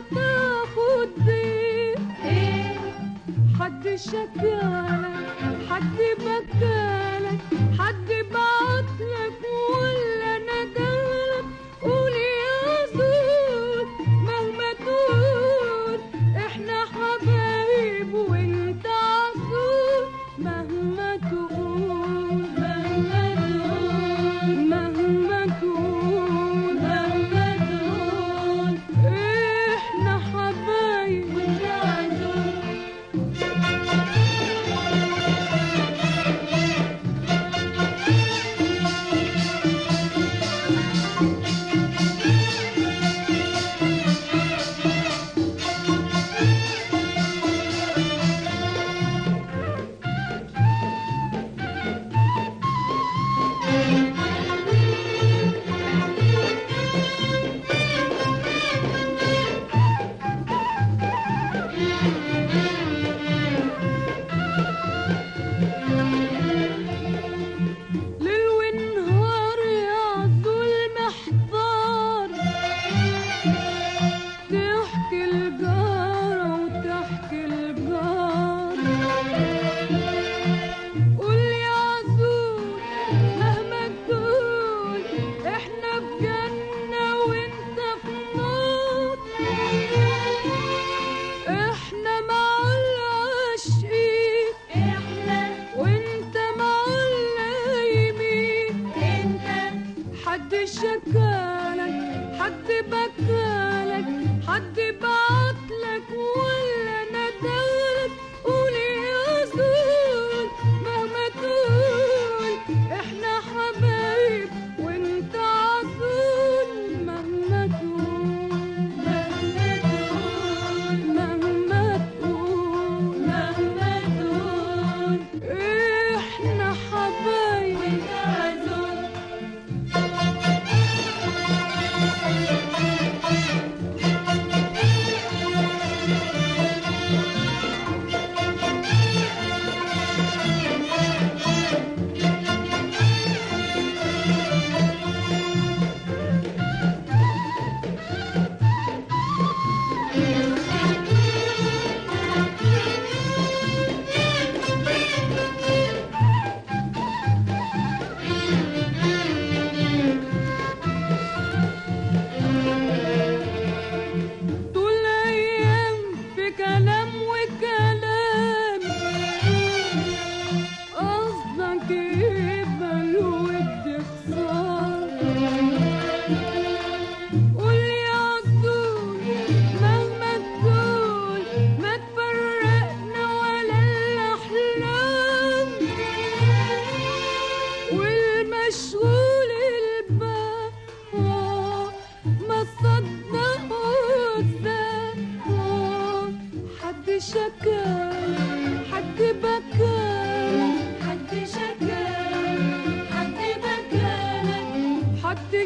هتاخد بيه حد شكالك حد بكالك حد شكالك حد بكالك حد بعتلك و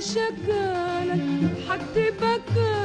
شكالك حد بكالك